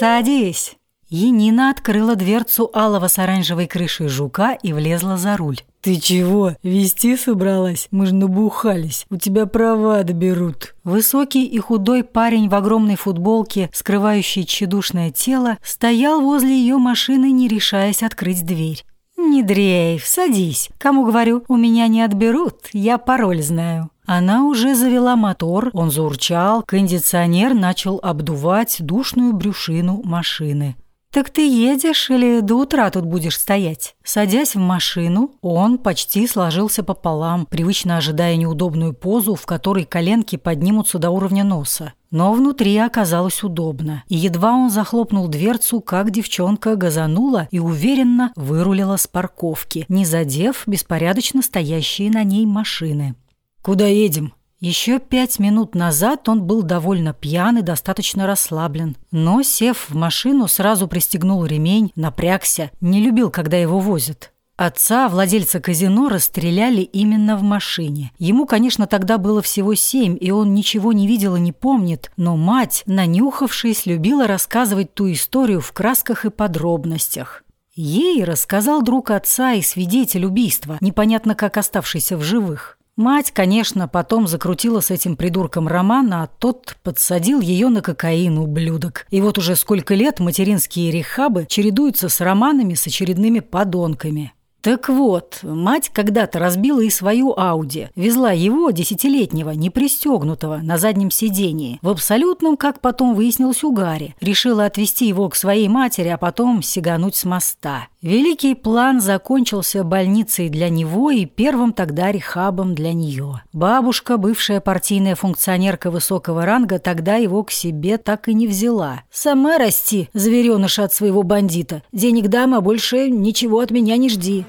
«Садись!» Енина открыла дверцу алого с оранжевой крышей жука и влезла за руль. «Ты чего, вести собралась? Мы ж набухались, у тебя права доберут». Высокий и худой парень в огромной футболке, скрывающей тщедушное тело, стоял возле ее машины, не решаясь открыть дверь. «Не дрейф, садись. Кому говорю, у меня не отберут, я пароль знаю». Она уже завела мотор, он заурчал, кондиционер начал обдувать душную брюшину машины. «Так ты едешь или до утра тут будешь стоять?» Садясь в машину, он почти сложился пополам, привычно ожидая неудобную позу, в которой коленки поднимутся до уровня носа. Но внутри оказалось удобно, и едва он захлопнул дверцу, как девчонка газанула и уверенно вырулила с парковки, не задев беспорядочно стоящие на ней машины. «Куда едем?» Еще пять минут назад он был довольно пьян и достаточно расслаблен. Но, сев в машину, сразу пристегнул ремень, напрягся, не любил, когда его возят. Отца, владельца казино, расстреляли именно в машине. Ему, конечно, тогда было всего семь, и он ничего не видел и не помнит, но мать, нанюхавшись, любила рассказывать ту историю в красках и подробностях. Ей рассказал друг отца и свидетель убийства, непонятно как оставшийся в живых. Мать, конечно, потом закрутила с этим придурком роман, а тот подсадил ее на кокаин, ублюдок. И вот уже сколько лет материнские рехабы чередуются с романами с очередными подонками. Так вот, мать когда-то разбила и свою Ауди. Везла его, десятилетнего, непристегнутого, на заднем сидении. В абсолютном, как потом выяснилось, угаре. Решила отвезти его к своей матери, а потом сигануть с моста. Великий план закончился больницей для него и первым тогда рехабом для нее. Бабушка, бывшая партийная функционерка высокого ранга, тогда его к себе так и не взяла. «Сама расти, звереныш от своего бандита. Денег дам, а больше ничего от меня не жди».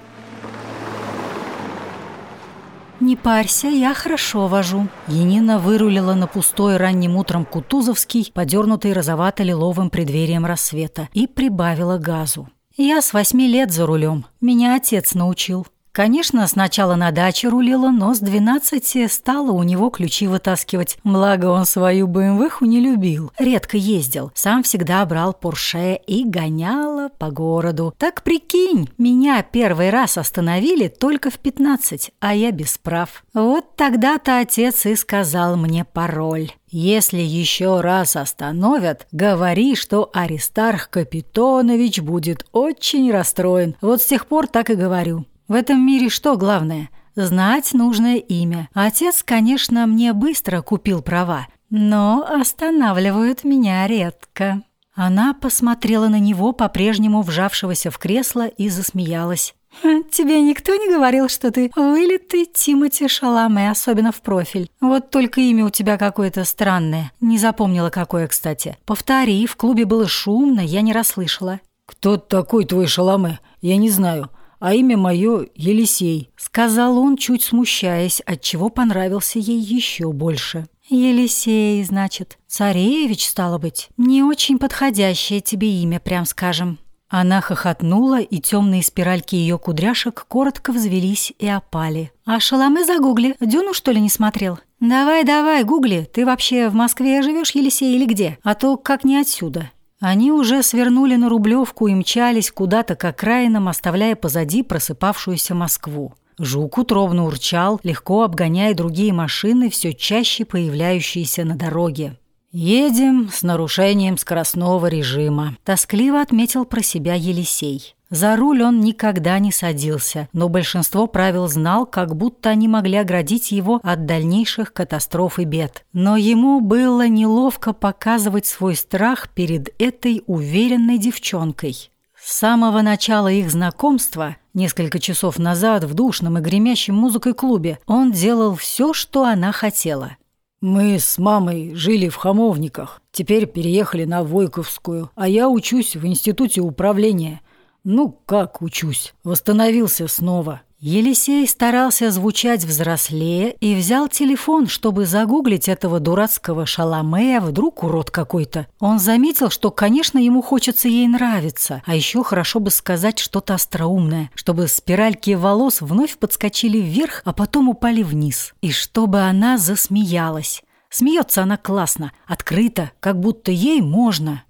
«Не парься, я хорошо вожу». Енина вырулила на пустой ранним утром Кутузовский, подернутый розовато-лиловым преддверием рассвета, и прибавила газу. «Я с восьми лет за рулем. Меня отец научил. Конечно, сначала на даче рулила, но с 12 стала у него ключи вытаскивать. Благо он свою БМВху не любил, редко ездил. Сам всегда брал Порше и гоняла по городу. Так прикинь, меня первый раз остановили только в 15, а я без прав. Вот тогда-то отец и сказал мне пароль. Если еще раз остановят, говори, что Аристарх Капитонович будет очень расстроен. Вот с тех пор так и говорю. В этом мире что главное? Знать нужное имя. Отец, конечно, мне быстро купил права, но останавливают меня редко. Она посмотрела на него, по-прежнему вжавшегося в кресло, и засмеялась. «Тебе никто не говорил, что ты вылитый Тимати Шаламе, особенно в профиль. Вот только имя у тебя какое-то странное. Не запомнила, какое, кстати. Повтори, в клубе было шумно, я не расслышала». «Кто такой твой Шаламе? Я не знаю а имя мое Елисей», — сказал он, чуть смущаясь, отчего понравился ей еще больше. «Елисей, значит. Царевич, стало быть. Не очень подходящее тебе имя, прям скажем». Она хохотнула, и темные спиральки ее кудряшек коротко взвелись и опали. «А шаломы загугли. Дюну, что ли, не смотрел?» «Давай, давай, гугли. Ты вообще в Москве живешь, Елисей, или где? А то как не отсюда». Они уже свернули на Рублевку и мчались куда-то к окраинам, оставляя позади просыпавшуюся Москву. Жук утробно урчал, легко обгоняя другие машины, все чаще появляющиеся на дороге. «Едем с нарушением скоростного режима», – тоскливо отметил про себя Елисей. За руль он никогда не садился, но большинство правил знал, как будто они могли оградить его от дальнейших катастроф и бед. Но ему было неловко показывать свой страх перед этой уверенной девчонкой. С самого начала их знакомства, несколько часов назад в душном и гремящем музыкой клубе, он делал все, что она хотела. Мы с мамой жили в Хамовниках, теперь переехали на Войковскую, а я учусь в институте управления. Ну, как учусь? Восстановился снова. Елисей старался звучать взрослее и взял телефон, чтобы загуглить этого дурацкого шаломея, вдруг урод какой-то. Он заметил, что, конечно, ему хочется ей нравиться, а еще хорошо бы сказать что-то остроумное, чтобы спиральки волос вновь подскочили вверх, а потом упали вниз, и чтобы она засмеялась. Смеется она классно, открыто, как будто ей можно.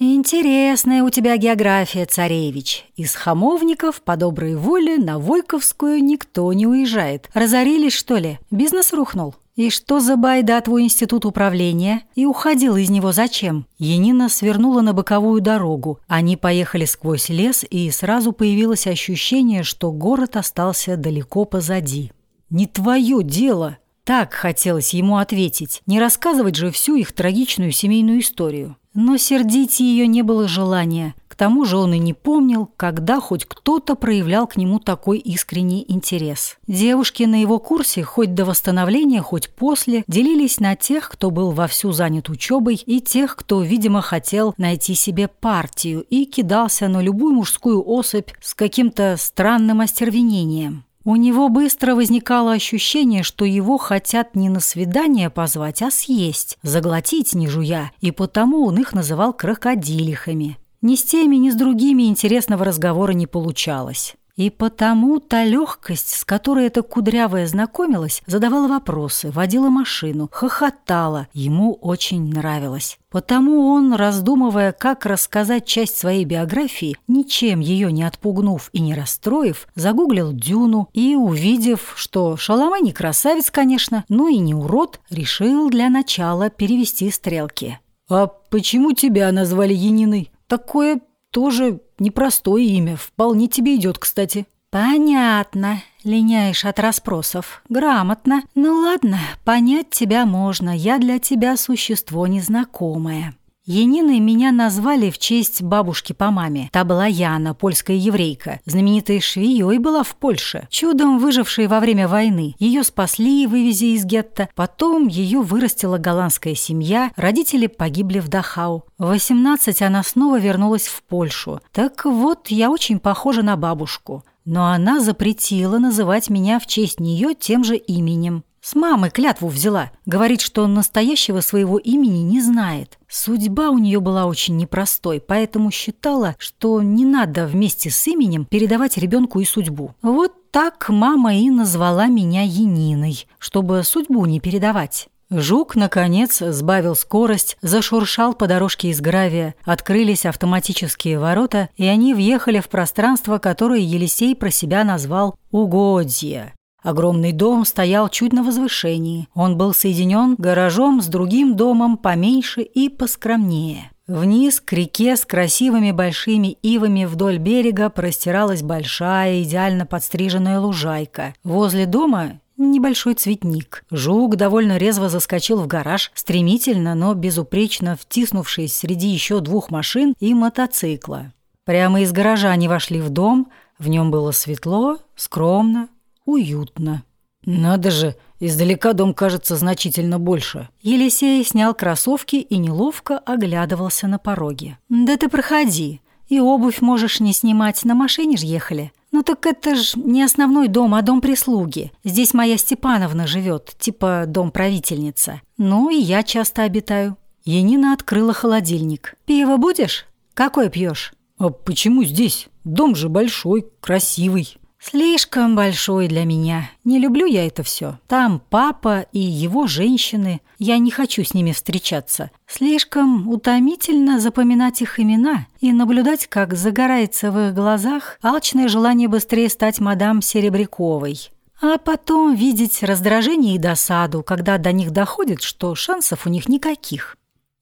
«Интересная у тебя география, царевич. Из хамовников по доброй воле на Войковскую никто не уезжает. Разорились, что ли? Бизнес рухнул?» «И что за байда твой институт управления? И уходил из него зачем?» Енина свернула на боковую дорогу. Они поехали сквозь лес, и сразу появилось ощущение, что город остался далеко позади. «Не твое дело!» Так хотелось ему ответить, не рассказывать же всю их трагичную семейную историю. Но сердить ее не было желания. К тому же он и не помнил, когда хоть кто-то проявлял к нему такой искренний интерес. Девушки на его курсе, хоть до восстановления, хоть после, делились на тех, кто был вовсю занят учебой, и тех, кто, видимо, хотел найти себе партию и кидался на любую мужскую особь с каким-то странным остервенением. У него быстро возникало ощущение, что его хотят не на свидание позвать, а съесть, заглотить не жуя, и потому он их называл крокодилихами. Ни с теми, ни с другими интересного разговора не получалось. И потому та легкость, с которой эта кудрявая знакомилась, задавала вопросы, водила машину, хохотала, ему очень нравилось. Потому он, раздумывая, как рассказать часть своей биографии, ничем ее не отпугнув и не расстроив, загуглил Дюну и, увидев, что Шаламай не красавец, конечно, но и не урод, решил для начала перевести стрелки. «А почему тебя назвали Яниной? Такое тоже непростое имя, вполне тебе идет, кстати». «Понятно. Линяешь от расспросов. Грамотно. Ну ладно, понять тебя можно. Я для тебя существо незнакомое». Яниной меня назвали в честь бабушки по маме. Та была Яна, польская еврейка. Знаменитой швеей была в Польше, чудом выжившей во время войны. Ее спасли, вывезя из гетто. Потом ее вырастила голландская семья, родители погибли в Дахау. В 18 она снова вернулась в Польшу. Так вот, я очень похожа на бабушку. Но она запретила называть меня в честь нее тем же именем. С мамой клятву взяла. Говорит, что настоящего своего имени не знает. Судьба у нее была очень непростой, поэтому считала, что не надо вместе с именем передавать ребенку и судьбу. Вот так мама и назвала меня Яниной, чтобы судьбу не передавать. Жук, наконец, сбавил скорость, зашуршал по дорожке из гравия, открылись автоматические ворота, и они въехали в пространство, которое Елисей про себя назвал «угодье». Огромный дом стоял чуть на возвышении. Он был соединен гаражом с другим домом поменьше и поскромнее. Вниз к реке с красивыми большими ивами вдоль берега простиралась большая, идеально подстриженная лужайка. Возле дома небольшой цветник. Жук довольно резво заскочил в гараж, стремительно, но безупречно втиснувшись среди еще двух машин и мотоцикла. Прямо из гаража они вошли в дом, в нем было светло, скромно, уютно. Надо же, издалека дом кажется значительно больше. Елисей снял кроссовки и неловко оглядывался на пороге. Да ты проходи. И обувь можешь не снимать, на машине ж ехали. Ну так это ж не основной дом, а дом прислуги. Здесь моя Степановна живет, типа дом правительница. Ну и я часто обитаю. Енина открыла холодильник. Пиво будешь? Какое пьешь? А почему здесь? Дом же большой, красивый. Слишком большой для меня. Не люблю я это все. Там папа и его женщины. Я не хочу с ними встречаться. Слишком утомительно запоминать их имена и наблюдать, как загорается в их глазах алчное желание быстрее стать мадам Серебряковой. А потом видеть раздражение и досаду, когда до них доходит, что шансов у них никаких.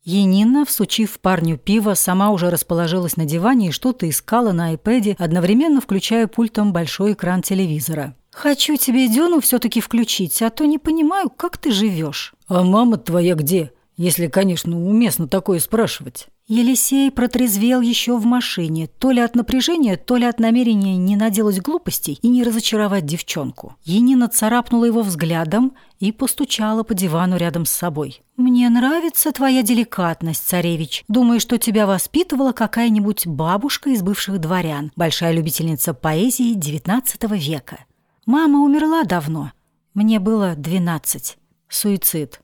Енина, всучив парню пиво, сама уже расположилась на диване и что-то искала на айпэде, одновременно включая пультом большой экран телевизора. «Хочу тебе Дюну все-таки включить, а то не понимаю, как ты живешь. «А мама твоя где? Если, конечно, уместно такое спрашивать». Елисей протрезвел еще в машине, то ли от напряжения, то ли от намерения не наделать глупостей и не разочаровать девчонку. Енина царапнула его взглядом и постучала по дивану рядом с собой. «Мне нравится твоя деликатность, царевич. Думаю, что тебя воспитывала какая-нибудь бабушка из бывших дворян, большая любительница поэзии XIX века. Мама умерла давно. Мне было двенадцать. Суицид.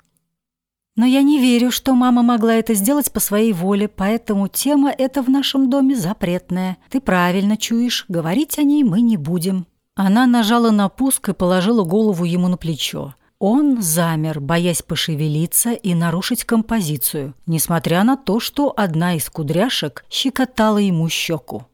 Но я не верю, что мама могла это сделать по своей воле, поэтому тема эта в нашем доме запретная. Ты правильно чуешь, говорить о ней мы не будем». Она нажала на пуск и положила голову ему на плечо. Он замер, боясь пошевелиться и нарушить композицию, несмотря на то, что одна из кудряшек щекотала ему щеку.